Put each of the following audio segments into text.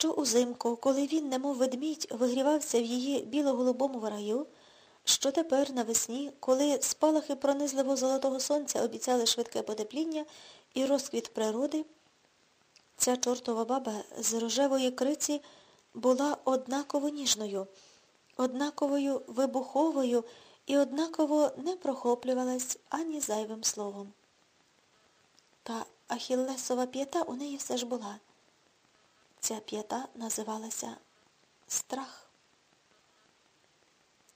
що узимку, коли він, немов ведмідь, вигрівався в її біло-голубому раю, що тепер навесні, коли спалахи пронизливо золотого сонця обіцяли швидке потепління і розквіт природи, ця чортова баба з рожевої криці була однаково ніжною, однаковою вибуховою і однаково не прохоплювалась ані зайвим словом. Та Ахіллесова п'ята у неї все ж була. Ця п'ята називалася страх.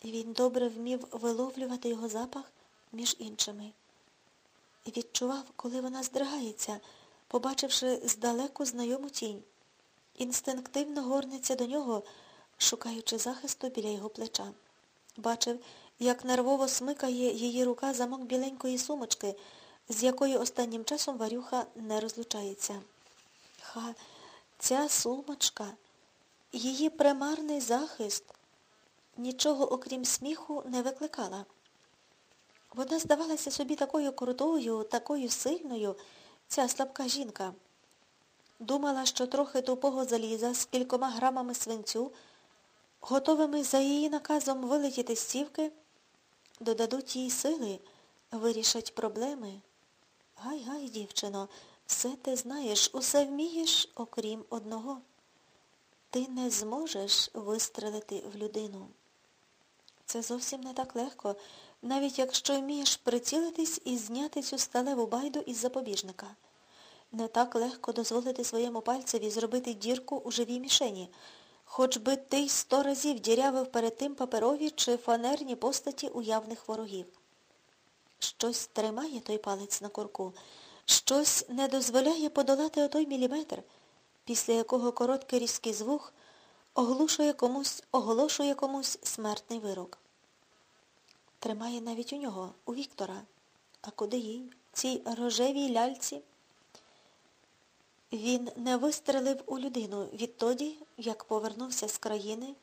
Він добре вмів виловлювати його запах між іншими. І відчував, коли вона здригається, побачивши здалеку знайому тінь. Інстинктивно горниться до нього, шукаючи захисту біля його плеча. Бачив, як нервово смикає її рука замок біленької сумочки, з якою останнім часом Варюха не розлучається. Ха, ця сумочка, її примарний захист нічого окрім сміху не викликала. Вона здавалася собі такою крутою, такою сильною, ця слабка жінка. Думала, що трохи тупого заліза з кількома грамами свинцю, готовими за її наказом вилетіти з сівки, додадуть їй сили, вирішать проблеми. Гай-гай, дівчино, все ти знаєш, усе вмієш, окрім одного. Ти не зможеш вистрелити в людину. Це зовсім не так легко, навіть якщо вмієш прицілитись і зняти цю сталеву байду із запобіжника. Не так легко дозволити своєму пальцеві зробити дірку у живій мішені, хоч би ти й сто разів дірявив перед тим паперові чи фанерні постаті уявних ворогів. Щось тримає той палець на курку, щось не дозволяє подолати отой міліметр, після якого короткий різкий звук оглушує комусь, оголошує комусь смертний вирок. Тримає навіть у нього, у Віктора. А куди їй? Цій рожевій ляльці? Він не вистрелив у людину відтоді, як повернувся з країни,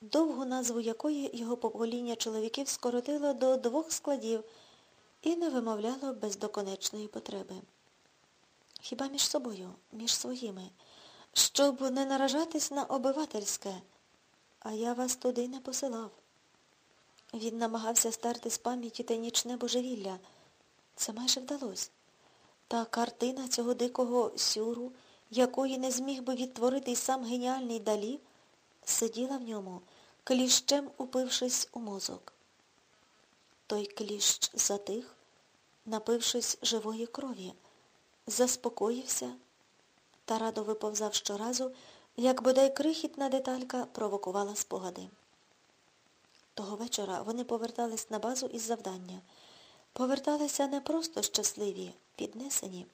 довгу назву якої його покоління чоловіків скоротило до двох складів і не вимовляло без доконечної потреби. Хіба між собою, між своїми, щоб не наражатись на обивательське, а я вас туди не посилав. Він намагався стерти з пам'яті те нічне божевілля. Це майже вдалося. Та картина цього дикого сюру, якої не зміг би відтворити й сам геніальний далі, сиділа в ньому, кліщем упившись у мозок. Той кліщ затих, напившись живої крові, заспокоївся та радо виповзав щоразу, як бодай крихітна деталька провокувала спогади. Того вечора вони повертались на базу із завдання. Поверталися не просто щасливі, піднесені.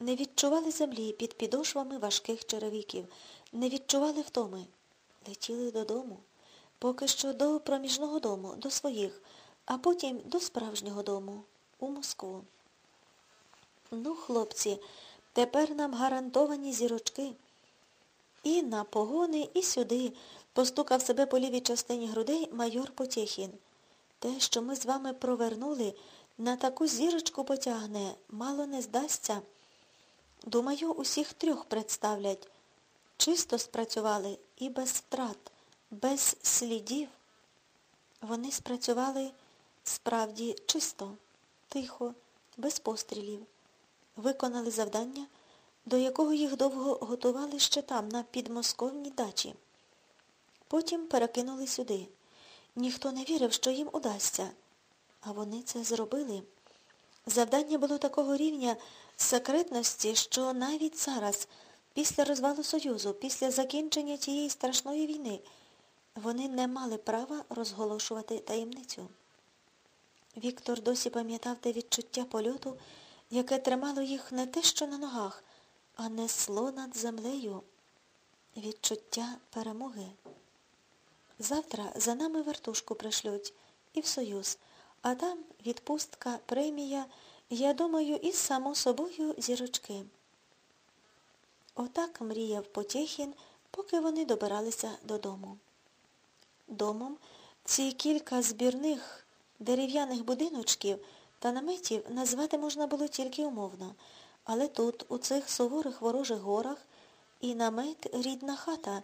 Не відчували землі під підошвами важких черевиків, не відчували втоми. Летіли додому, поки що до проміжного дому, до своїх, а потім до справжнього дому, у Москву. Ну, хлопці, тепер нам гарантовані зірочки. І на погони, і сюди постукав себе по лівій частині грудей майор Потєхін. Те, що ми з вами провернули, на таку зірочку потягне, мало не здасться. Думаю, усіх трьох представлять. Чисто спрацювали і без втрат, без слідів. Вони спрацювали справді чисто, тихо, без пострілів. Виконали завдання, до якого їх довго готували ще там, на підмосковній дачі. Потім перекинули сюди. Ніхто не вірив, що їм удасться. А вони це зробили. Завдання було такого рівня секретності, що навіть зараз, після розвалу Союзу, після закінчення тієї страшної війни, вони не мали права розголошувати таємницю. Віктор досі пам'ятав те відчуття польоту, яке тримало їх не те, що на ногах, а несло над землею. Відчуття перемоги. Завтра за нами вертушку пришлють і в Союз, а там відпустка, премія, я думаю, і само собою зірочки. Отак мріяв Потєхін, поки вони добиралися додому. Домом ці кілька збірних дерев'яних будиночків та наметів назвати можна було тільки умовно, але тут, у цих суворих ворожих горах, і намет рідна хата,